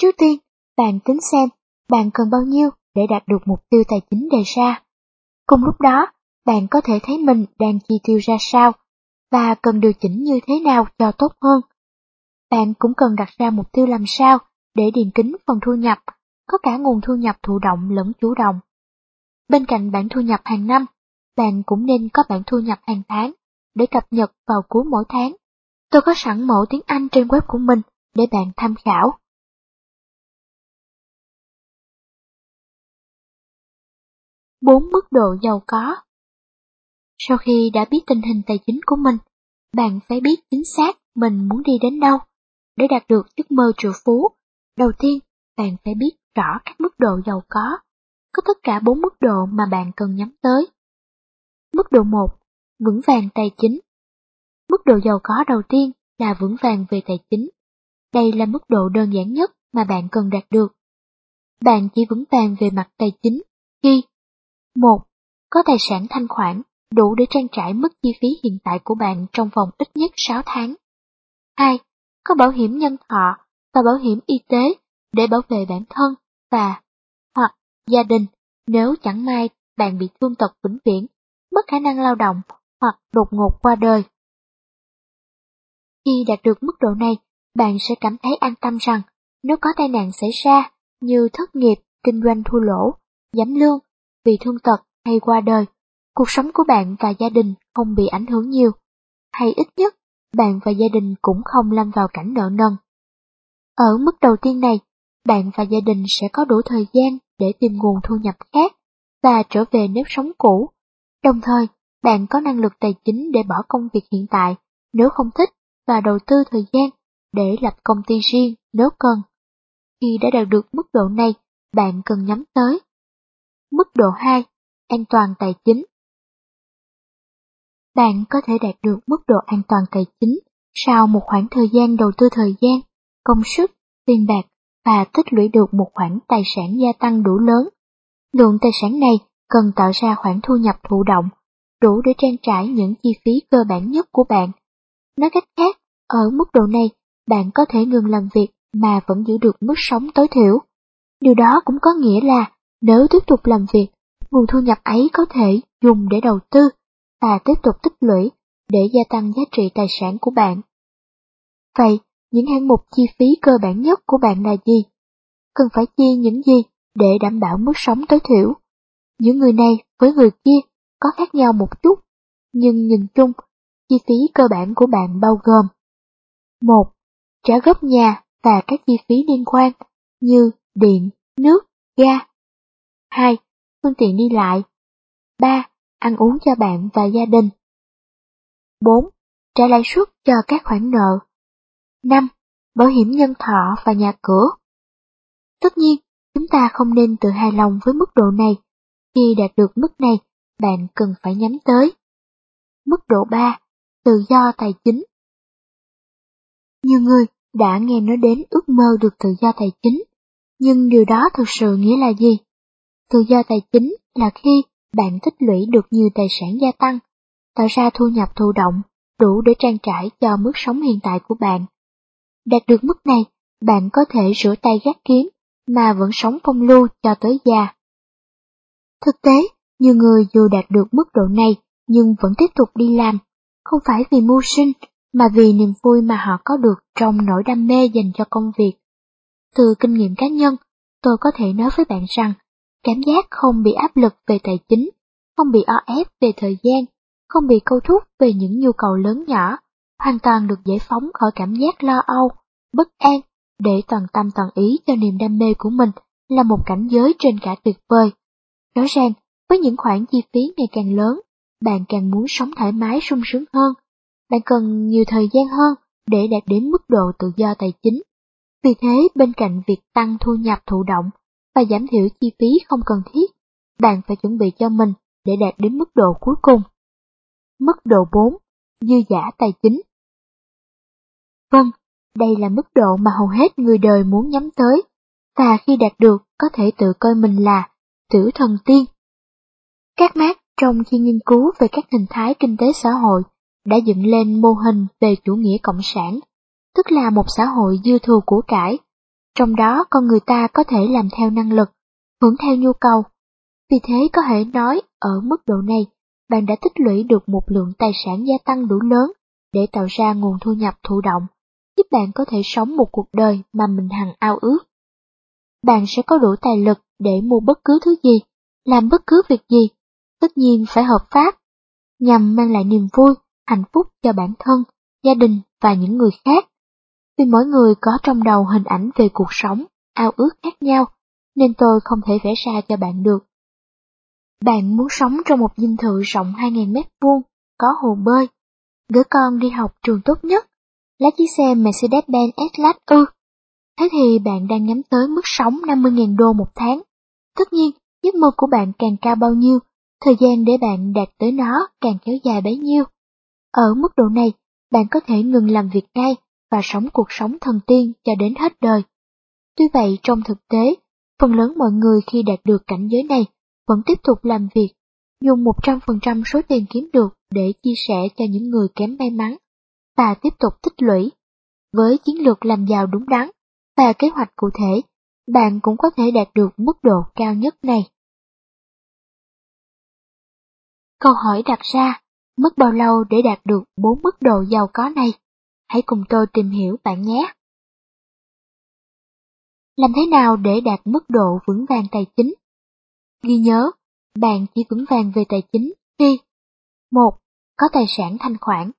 Trước tiên, bạn tính xem bạn cần bao nhiêu để đạt được mục tiêu tài chính đề ra. Cùng lúc đó, bạn có thể thấy mình đang chi tiêu ra sao ta cần điều chỉnh như thế nào cho tốt hơn. Bạn cũng cần đặt ra mục tiêu làm sao để điền kính phần thu nhập, có cả nguồn thu nhập thụ động lẫn chủ động. Bên cạnh bản thu nhập hàng năm, bạn cũng nên có bản thu nhập hàng tháng để cập nhật vào cuối mỗi tháng. Tôi có sẵn mẫu tiếng Anh trên web của mình để bạn tham khảo. Bốn mức độ giàu có sau khi đã biết tình hình tài chính của mình, bạn phải biết chính xác mình muốn đi đến đâu. Để đạt được giấc mơ triệu phú, đầu tiên bạn phải biết rõ các mức độ giàu có. Có tất cả bốn mức độ mà bạn cần nhắm tới. Mức độ 1. Vững vàng tài chính. Mức độ giàu có đầu tiên là vững vàng về tài chính. Đây là mức độ đơn giản nhất mà bạn cần đạt được. Bạn chỉ vững vàng về mặt tài chính khi một Có tài sản thanh khoản đủ để trang trải mức chi phí hiện tại của bạn trong vòng ít nhất 6 tháng. 2. Có bảo hiểm nhân thọ và bảo hiểm y tế để bảo vệ bản thân và hoặc gia đình nếu chẳng may bạn bị thương tật vĩnh viễn, mất khả năng lao động hoặc đột ngột qua đời. Khi đạt được mức độ này, bạn sẽ cảm thấy an tâm rằng nếu có tai nạn xảy ra như thất nghiệp, kinh doanh thua lỗ, giảm lương, vì thương tật hay qua đời, cuộc sống của bạn và gia đình không bị ảnh hưởng nhiều, hay ít nhất bạn và gia đình cũng không lâm vào cảnh nợ nần. Ở mức đầu tiên này, bạn và gia đình sẽ có đủ thời gian để tìm nguồn thu nhập khác và trở về nếp sống cũ. Đồng thời, bạn có năng lực tài chính để bỏ công việc hiện tại nếu không thích và đầu tư thời gian để lập công ty riêng nếu cần. Khi đã đạt được mức độ này, bạn cần nhắm tới. Mức độ 2. An toàn tài chính bạn có thể đạt được mức độ an toàn tài chính sau một khoảng thời gian đầu tư thời gian, công sức, tiền bạc và tích lũy được một khoản tài sản gia tăng đủ lớn. Lượng tài sản này cần tạo ra khoản thu nhập thụ động, đủ để trang trải những chi phí cơ bản nhất của bạn. Nói cách khác, ở mức độ này, bạn có thể ngừng làm việc mà vẫn giữ được mức sống tối thiểu. Điều đó cũng có nghĩa là nếu tiếp tục làm việc, nguồn thu nhập ấy có thể dùng để đầu tư và tiếp tục tích lũy để gia tăng giá trị tài sản của bạn. Vậy, những hạng mục chi phí cơ bản nhất của bạn là gì? Cần phải chi những gì để đảm bảo mức sống tối thiểu? Những người này với người kia có khác nhau một chút, nhưng nhìn chung, chi phí cơ bản của bạn bao gồm 1. Trả góp nhà và các chi phí liên quan như điện, nước, ga. 2. Phương tiện đi lại. 3. Ăn uống cho bạn và gia đình. 4. Trả lãi suất cho các khoản nợ. 5. Bảo hiểm nhân thọ và nhà cửa. Tất nhiên, chúng ta không nên tự hài lòng với mức độ này. Khi đạt được mức này, bạn cần phải nhắm tới. Mức độ 3. Tự do tài chính. Nhiều người đã nghe nói đến ước mơ được tự do tài chính, nhưng điều đó thực sự nghĩa là gì? Tự do tài chính là khi bạn tích lũy được nhiều tài sản gia tăng, tạo ra thu nhập thụ động đủ để trang trải cho mức sống hiện tại của bạn. Đạt được mức này, bạn có thể rửa tay gác kiếm mà vẫn sống phong lưu cho tới già. Thực tế, nhiều người dù đạt được mức độ này nhưng vẫn tiếp tục đi làm, không phải vì mưu sinh mà vì niềm vui mà họ có được trong nỗi đam mê dành cho công việc. Từ kinh nghiệm cá nhân, tôi có thể nói với bạn rằng, cảm giác không bị áp lực về tài chính, không bị o ép về thời gian, không bị câu thúc về những nhu cầu lớn nhỏ, hoàn toàn được giải phóng khỏi cảm giác lo âu, bất an, để toàn tâm toàn ý cho niềm đam mê của mình là một cảnh giới trên cả tuyệt vời. Rõ ràng, với những khoản chi phí ngày càng lớn, bạn càng muốn sống thoải mái sung sướng hơn. Bạn cần nhiều thời gian hơn để đạt đến mức độ tự do tài chính. Vì thế, bên cạnh việc tăng thu nhập thụ động và giảm thiểu chi phí không cần thiết, bạn phải chuẩn bị cho mình để đạt đến mức độ cuối cùng. Mức độ 4. Dư giả tài chính Vâng, đây là mức độ mà hầu hết người đời muốn nhắm tới, và khi đạt được có thể tự coi mình là tiểu thần tiên. Các mác trong khi nghiên cứu về các hình thái kinh tế xã hội đã dựng lên mô hình về chủ nghĩa cộng sản, tức là một xã hội dư thừa của cải, trong đó con người ta có thể làm theo năng lực, hưởng theo nhu cầu. Vì thế có thể nói ở mức độ này, bạn đã tích lũy được một lượng tài sản gia tăng đủ lớn để tạo ra nguồn thu nhập thụ động, giúp bạn có thể sống một cuộc đời mà mình hằng ao ước. Bạn sẽ có đủ tài lực để mua bất cứ thứ gì, làm bất cứ việc gì, tất nhiên phải hợp pháp, nhằm mang lại niềm vui, hạnh phúc cho bản thân, gia đình và những người khác. Vì mỗi người có trong đầu hình ảnh về cuộc sống, ao ước khác nhau, nên tôi không thể vẽ ra cho bạn được. Bạn muốn sống trong một dinh thự rộng 2.000 mét vuông, có hồ bơi, gửi con đi học trường tốt nhất, lái chiếc xe Mercedes-Benz S-Class ư. Thế thì bạn đang nhắm tới mức sống 50.000 đô một tháng. Tất nhiên, giấc mơ của bạn càng cao bao nhiêu, thời gian để bạn đạt tới nó càng kéo dài bấy nhiêu. Ở mức độ này, bạn có thể ngừng làm việc ngay và sống cuộc sống thần tiên cho đến hết đời. Tuy vậy trong thực tế, phần lớn mọi người khi đạt được cảnh giới này vẫn tiếp tục làm việc, dùng 100% số tiền kiếm được để chia sẻ cho những người kém may mắn, và tiếp tục tích lũy. Với chiến lược làm giàu đúng đắn và kế hoạch cụ thể, bạn cũng có thể đạt được mức độ cao nhất này. Câu hỏi đặt ra, mất bao lâu để đạt được bốn mức độ giàu có này? Hãy cùng tôi tìm hiểu bạn nhé. Làm thế nào để đạt mức độ vững vàng tài chính? Ghi nhớ, bạn chỉ vững vàng về tài chính khi một Có tài sản thanh khoản,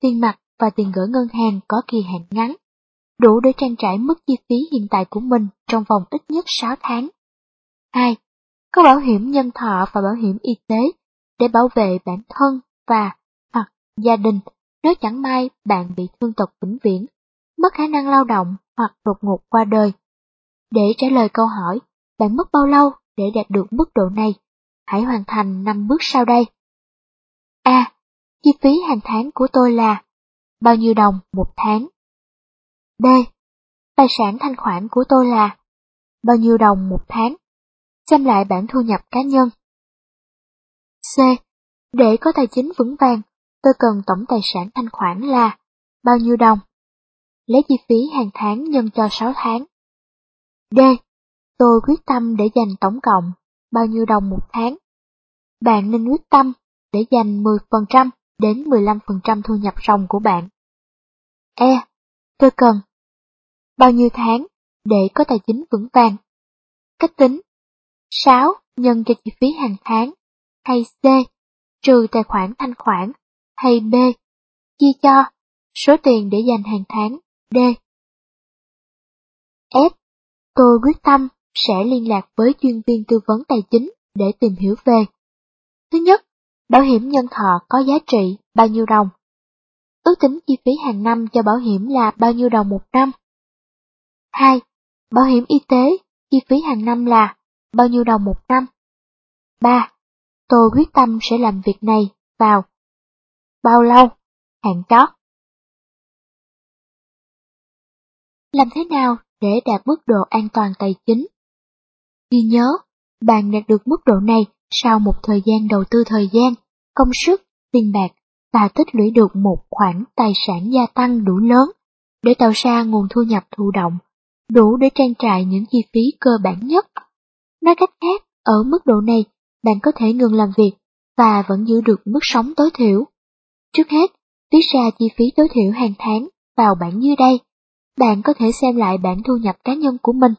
tiền mặt và tiền gửi ngân hàng có kỳ hạn ngắn, đủ để trang trải mức chi phí hiện tại của mình trong vòng ít nhất 6 tháng. 2. Có bảo hiểm nhân thọ và bảo hiểm y tế để bảo vệ bản thân và hoặc gia đình nếu chẳng may bạn bị thương tật vĩnh viễn, mất khả năng lao động hoặc đột ngột qua đời. Để trả lời câu hỏi, bạn mất bao lâu để đạt được mức độ này? Hãy hoàn thành 5 bước sau đây. A. Chi phí hàng tháng của tôi là bao nhiêu đồng một tháng? B. Tài sản thanh khoản của tôi là bao nhiêu đồng một tháng. Xem lại bản thu nhập cá nhân. C. Để có tài chính vững vàng, tôi cần tổng tài sản thanh khoản là bao nhiêu đồng. Lấy chi phí hàng tháng nhân cho 6 tháng. D. Tôi quyết tâm để dành tổng cộng bao nhiêu đồng một tháng. Bạn nên quyết tâm để dành 10% đến 15% thu nhập ròng của bạn. E. Tôi cần bao nhiêu tháng để có tài chính vững vàng. Cách tính 6 nhân cho chi phí hàng tháng hay C trừ tài khoản thanh khoản hay B chia cho số tiền để dành hàng tháng D. F. Tôi quyết tâm sẽ liên lạc với chuyên viên tư vấn tài chính để tìm hiểu về. Thứ nhất, bảo hiểm nhân thọ có giá trị bao nhiêu đồng? Ước tính chi phí hàng năm cho bảo hiểm là bao nhiêu đồng một năm? 2. Bảo hiểm y tế, chi phí hàng năm là bao nhiêu đồng một năm? 3. Tôi quyết tâm sẽ làm việc này vào bao lâu? Hạn chót. Làm thế nào để đạt mức độ an toàn tài chính? Ghi nhớ, bạn đạt được mức độ này sau một thời gian đầu tư thời gian, công sức, tiền bạc và tích lũy được một khoản tài sản gia tăng đủ lớn để tạo ra nguồn thu nhập thụ động, đủ để trang trải những chi phí cơ bản nhất. Nói cách khác, ở mức độ này, bạn có thể ngừng làm việc và vẫn giữ được mức sống tối thiểu. Trước hết, viết ra chi phí tối thiểu hàng tháng vào bảng như đây. Bạn có thể xem lại bảng thu nhập cá nhân của mình.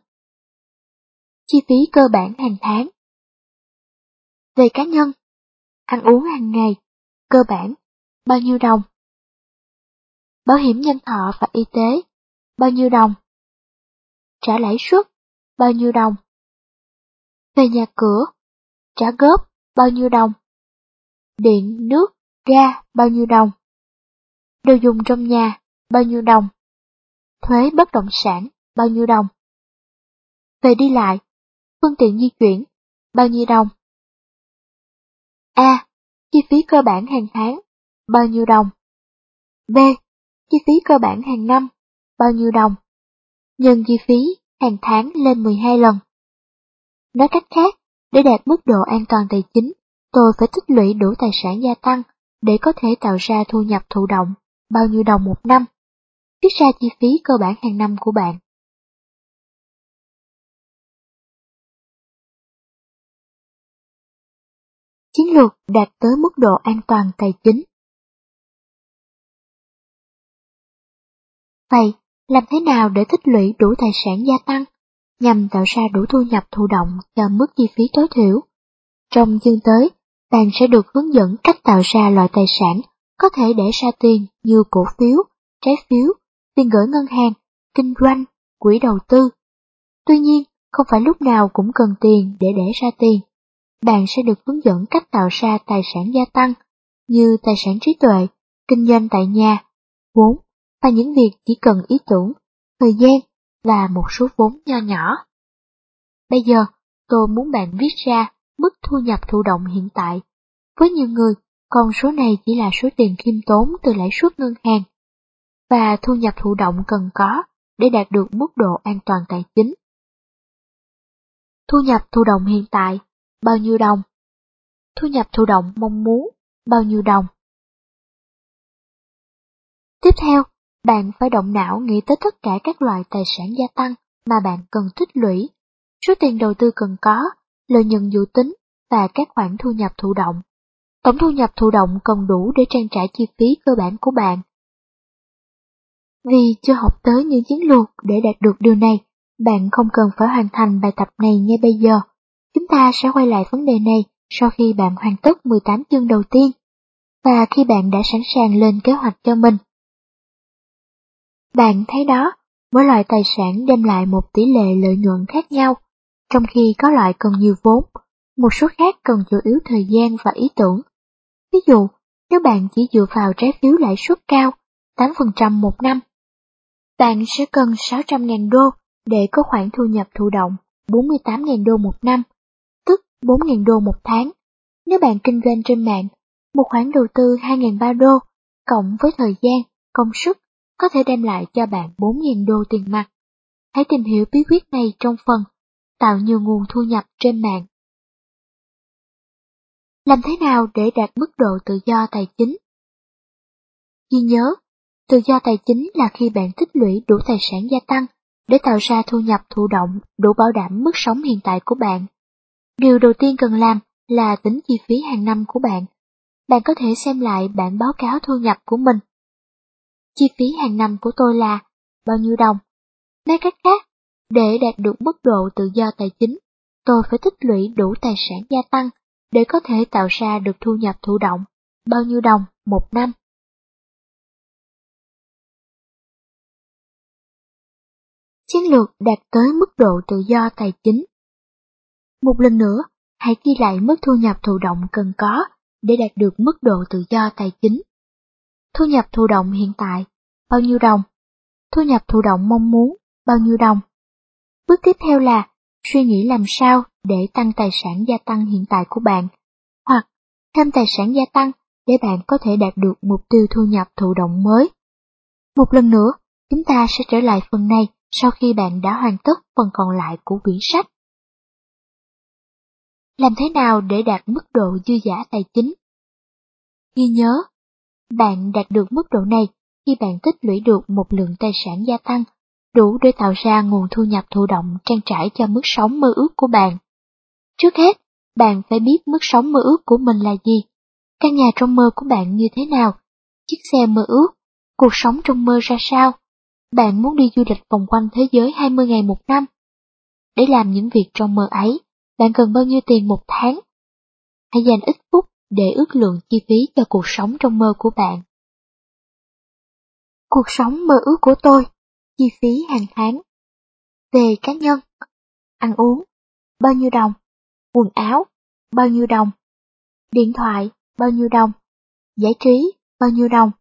Chi phí cơ bản hàng tháng Về cá nhân, ăn uống hàng ngày, cơ bản, bao nhiêu đồng? Bảo hiểm nhân thọ và y tế, bao nhiêu đồng? Trả lãi suất, bao nhiêu đồng? Về nhà cửa, trả góp, bao nhiêu đồng? Điện, nước, ga, bao nhiêu đồng? Đồ dùng trong nhà, bao nhiêu đồng? Thuế bất động sản, bao nhiêu đồng? Về đi lại, phương tiện di chuyển, bao nhiêu đồng? A. Chi phí cơ bản hàng tháng, bao nhiêu đồng? B. Chi phí cơ bản hàng năm, bao nhiêu đồng? Nhân chi phí hàng tháng lên 12 lần. Nói cách khác, để đạt mức độ an toàn tài chính, tôi phải tích lũy đủ tài sản gia tăng để có thể tạo ra thu nhập thụ động, bao nhiêu đồng một năm. tiết ra chi phí cơ bản hàng năm của bạn. Chiến lược đạt tới mức độ an toàn tài chính. Vậy, làm thế nào để tích lũy đủ tài sản gia tăng, nhằm tạo ra đủ thu nhập thụ động cho mức chi phí tối thiểu? Trong chương tới, bạn sẽ được hướng dẫn cách tạo ra loại tài sản có thể để ra tiền như cổ phiếu, trái phiếu, tiền gửi ngân hàng, kinh doanh, quỹ đầu tư. Tuy nhiên, không phải lúc nào cũng cần tiền để để ra tiền. Bạn sẽ được hướng dẫn cách tạo ra tài sản gia tăng như tài sản trí tuệ, kinh doanh tại nhà, vốn và những việc chỉ cần ý tưởng, thời gian và một số vốn nho nhỏ. Bây giờ, tôi muốn bạn viết ra mức thu nhập thụ động hiện tại. Với nhiều người, con số này chỉ là số tiền khiêm tốn từ lãi suất ngân hàng, và thu nhập thụ động cần có để đạt được mức độ an toàn tài chính. Thu nhập thụ động hiện tại, bao nhiêu đồng? Thu nhập thụ động mong muốn, bao nhiêu đồng? Tiếp theo, bạn phải động não nghĩ tới tất cả các loại tài sản gia tăng mà bạn cần tích lũy, số tiền đầu tư cần có, lợi nhuận dự tính và các khoản thu nhập thụ động. Tổng thu nhập thụ động cần đủ để trang trải chi phí cơ bản của bạn. Vì chưa học tới những chiến lược để đạt được điều này, bạn không cần phải hoàn thành bài tập này ngay bây giờ. Chúng ta sẽ quay lại vấn đề này sau khi bạn hoàn tất 18 chương đầu tiên, và khi bạn đã sẵn sàng lên kế hoạch cho mình. Bạn thấy đó, mỗi loại tài sản đem lại một tỷ lệ lợi nhuận khác nhau, trong khi có loại cần nhiều vốn, một số khác cần chủ yếu thời gian và ý tưởng. Ví dụ, nếu bạn chỉ dựa vào trái phiếu lãi suất cao, 8% một năm, bạn sẽ cần 600.000 đô để có khoản thu nhập thụ động 48.000 đô một năm, tức 4.000 đô một tháng. Nếu bạn kinh doanh trên mạng, một khoản đầu tư 2.300 đô, cộng với thời gian, công sức, có thể đem lại cho bạn 4.000 đô tiền mặt. hãy tìm hiểu bí quyết này trong phần tạo nhiều nguồn thu nhập trên mạng. Làm thế nào để đạt mức độ tự do tài chính? Ghi nhớ, tự do tài chính là khi bạn tích lũy đủ tài sản gia tăng để tạo ra thu nhập thụ động đủ bảo đảm mức sống hiện tại của bạn. Điều đầu tiên cần làm là tính chi phí hàng năm của bạn. Bạn có thể xem lại bản báo cáo thu nhập của mình. Chi phí hàng năm của tôi là bao nhiêu đồng? Nói cách khác, để đạt được mức độ tự do tài chính, tôi phải tích lũy đủ tài sản gia tăng để có thể tạo ra được thu nhập thụ động, bao nhiêu đồng một năm. Chiến lược đạt tới mức độ tự do tài chính Một lần nữa, hãy ghi lại mức thu nhập thụ động cần có để đạt được mức độ tự do tài chính. Thu nhập thụ động hiện tại, bao nhiêu đồng? Thu nhập thụ động mong muốn, bao nhiêu đồng? Bước tiếp theo là suy nghĩ làm sao để tăng tài sản gia tăng hiện tại của bạn, hoặc thêm tài sản gia tăng để bạn có thể đạt được mục tiêu thu nhập thụ động mới. Một lần nữa, chúng ta sẽ trở lại phần này sau khi bạn đã hoàn tất phần còn lại của quyển sách. Làm thế nào để đạt mức độ dư giả tài chính? Ghi nhớ, bạn đạt được mức độ này khi bạn tích lũy được một lượng tài sản gia tăng đủ để tạo ra nguồn thu nhập thụ động trang trải cho mức sống mơ ước của bạn. Trước hết, bạn phải biết mức sống mơ ước của mình là gì, căn nhà trong mơ của bạn như thế nào, chiếc xe mơ ước, cuộc sống trong mơ ra sao, bạn muốn đi du lịch vòng quanh thế giới 20 ngày một năm. Để làm những việc trong mơ ấy, bạn cần bao nhiêu tiền một tháng? Hãy dành ít phút để ước lượng chi phí cho cuộc sống trong mơ của bạn. Cuộc sống mơ ước của tôi chi phí hàng tháng. Về cá nhân, ăn uống, bao nhiêu đồng, quần áo, bao nhiêu đồng, điện thoại, bao nhiêu đồng, giải trí, bao nhiêu đồng,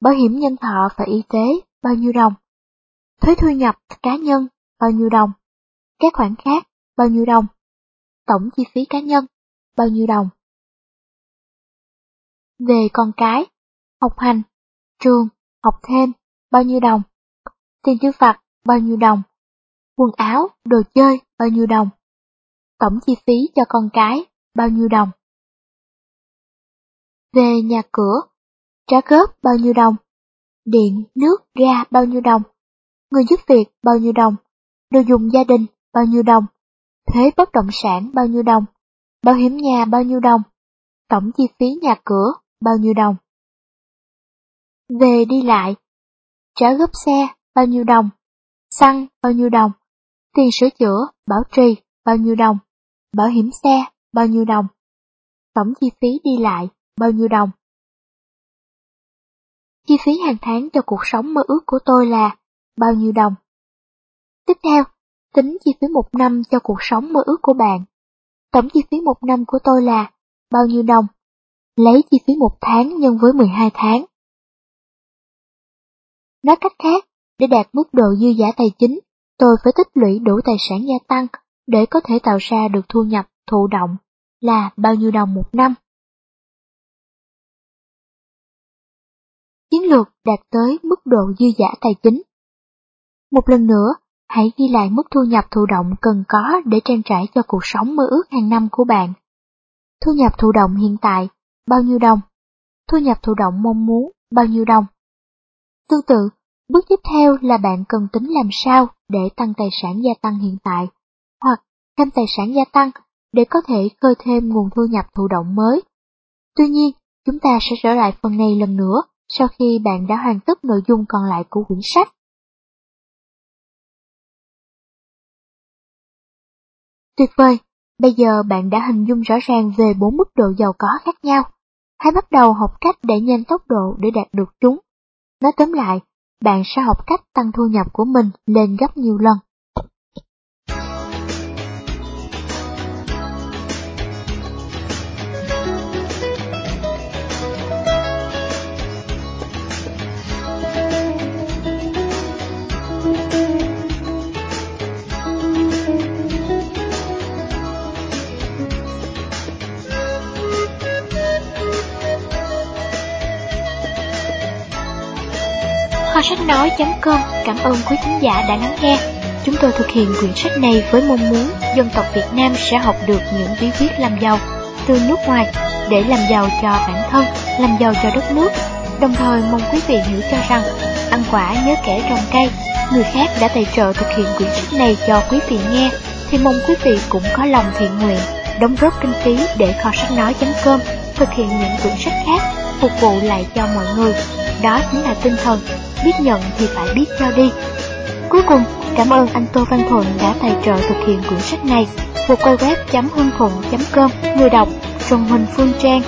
bảo hiểm nhân thọ và y tế, bao nhiêu đồng, thuế thu nhập cá nhân, bao nhiêu đồng, các khoản khác, bao nhiêu đồng, tổng chi phí cá nhân, bao nhiêu đồng. Về con cái, học hành, trường, học thêm, bao nhiêu đồng, tiền tiêu vặt bao nhiêu đồng, quần áo, đồ chơi bao nhiêu đồng, tổng chi phí cho con cái bao nhiêu đồng. Về nhà cửa, trả góp bao nhiêu đồng, điện, nước, ga bao nhiêu đồng, người giúp việc bao nhiêu đồng, đồ dùng gia đình bao nhiêu đồng, thuế bất động sản bao nhiêu đồng, bảo hiểm nhà bao nhiêu đồng, tổng chi phí nhà cửa bao nhiêu đồng. Về đi lại, trả góp xe bao nhiêu đồng, xăng bao nhiêu đồng, tiền sửa chữa, bảo trì bao nhiêu đồng, bảo hiểm xe bao nhiêu đồng, tổng chi phí đi lại bao nhiêu đồng. Chi phí hàng tháng cho cuộc sống mơ ước của tôi là bao nhiêu đồng. Tiếp theo, tính chi phí một năm cho cuộc sống mơ ước của bạn. Tổng chi phí một năm của tôi là bao nhiêu đồng? Lấy chi phí một tháng nhân với 12 tháng. Nói cách khác, để đạt mức độ dư giả tài chính, tôi phải tích lũy đủ tài sản gia tăng để có thể tạo ra được thu nhập thụ động là bao nhiêu đồng một năm. Chiến lược đạt tới mức độ dư giả tài chính. Một lần nữa, hãy ghi lại mức thu nhập thụ động cần có để trang trải cho cuộc sống mơ ước hàng năm của bạn. Thu nhập thụ động hiện tại, bao nhiêu đồng? Thu nhập thụ động mong muốn, bao nhiêu đồng? Tương tự, Bước tiếp theo là bạn cần tính làm sao để tăng tài sản gia tăng hiện tại, hoặc thêm tài sản gia tăng để có thể khơi thêm nguồn thu nhập thụ động mới. Tuy nhiên, chúng ta sẽ trở lại phần này lần nữa sau khi bạn đã hoàn tất nội dung còn lại của quyển sách. Tuyệt vời! Bây giờ bạn đã hình dung rõ ràng về bốn mức độ giàu có khác nhau. Hãy bắt đầu học cách để nhanh tốc độ để đạt được chúng. Nói tóm lại, bạn sẽ học cách tăng thu nhập của mình lên gấp nhiều lần. nói.com cảm ơn quý khán giả đã lắng nghe. chúng tôi thực hiện quyển sách này với mong muốn dân tộc Việt Nam sẽ học được những bí quyết làm giàu từ nước ngoài để làm giàu cho bản thân, làm giàu cho đất nước. Đồng thời mong quý vị hiểu cho rằng, ăn quả nhớ kẻ trồng cây, người khác đã tài trợ thực hiện quyển sách này cho quý vị nghe, thì mong quý vị cũng có lòng thiện nguyện, đóng góp kinh phí để kho sách nói.com thực hiện những quyển sách khác, phục vụ lại cho mọi người. Đó chính là tinh thần, biết nhận thì phải biết cho đi. Cuối cùng, cảm ơn anh Tô Văn Thuận đã tài trợ thực hiện cuốn sách này. Một cô web.hương thuận.com Người đọc Trần Huỳnh Phương Trang